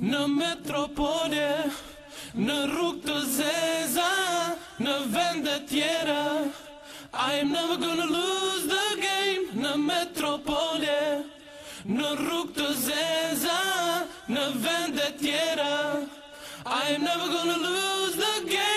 Në Metropole në rrug të Zeza në vende tjera I'm never gonna lose the game Në Metropole në rrug të Zeza në vende tjera I'm never gonna lose the game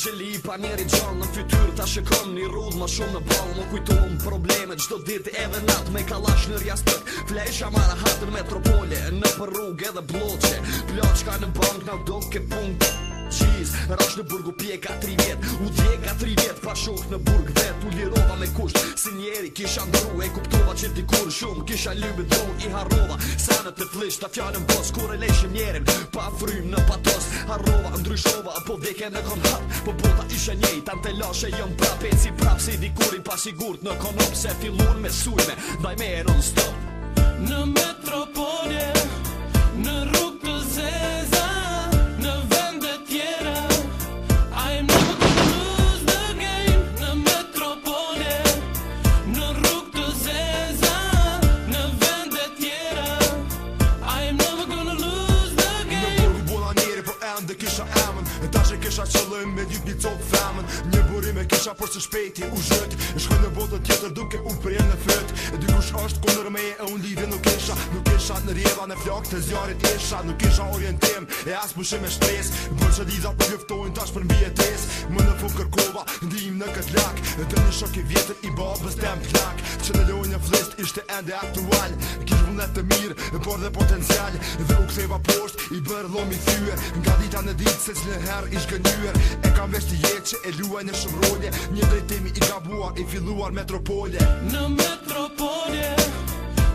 Gjeli i panjeri qanë, në fytyrë ta shëkom Një rudë ma shumë në balë, më kujtum Problemet gjdo ditë, edhe natë, me kalash në rjas tëk Flesha mara hatë në metropole, në për rrugë edhe bloqe Plaqka në bank, në do ke punkë cheese Në rash në burgu pje ka tri vjet U dje ka tri vjet Pa shok në burg vet U lirova me kusht Si njeri kisha ndru E kuptova që ti kur shumë Kisha ljubi dhru I harrova Sa në të flisht Ta fjanën bos Kur e leshim njerim Pa frim në patos Harrova ndryshova Po veke në kontat Po bota ishe njej Ta në të lashe jëm prap E si prap Si dikurin pa sigurt Në konop Se fillun me sujme Daj me e non stop Në metropolit mais du beat femën Një buri me kisha por se shpejti u zhët E shkoj në botë tjetër duke u prejnë në fët E dykush është kunër me e unë livin nuk isha Nuk isha në rjeva në flok të zjarit isha Nuk isha orientim e asë bëshim e shtres Bërë që dizat për po gjëftojnë tash për mbije tres Më në fukër kova, ndihim në këtë lak E në shok i vjetër i babës të më klak Që në lojnë një flest ishte ende aktual Kishë E kam vesh të jetë që e luaj në shumë role Një i gabuar, i filluar metropole Në metropole,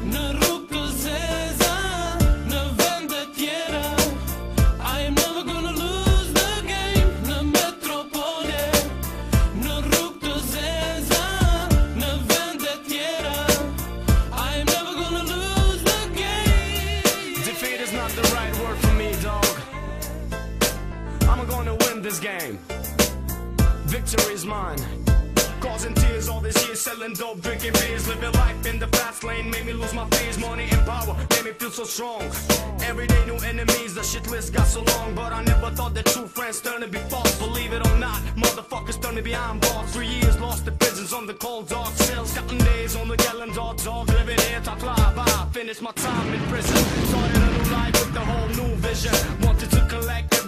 në rrugë të zeza Në vende tjera, I am never gonna lose the game Në metropole, në rrugë të zeza Në vende tjera, I am never gonna lose the game Defeat is not the right word for me, dog I'm gonna win this game victory is mine. Causing tears all this year, selling dope, drinking beers, living life in the fast lane, made me lose my fears. Money and power made me feel so strong. Every day, new enemies, the shit list got so long. But I never thought that true friends turned to be false. Believe it or not, motherfuckers turned to be iron bars. Three years lost the prisons on the cold, dark cells. Counting days on the calendar, dog, living here, to live. I finished my time in prison. Started a new life with a whole new vision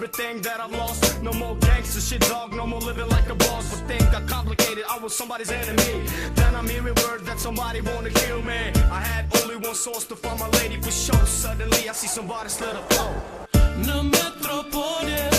everything that I lost. No more gangster shit, dog. No more living like a boss. But things got complicated. I was somebody's enemy. Then I'm hearing word that somebody wanna kill me. I had only one source to find my lady for sure. Suddenly I see somebody slit a flow. No metropolis.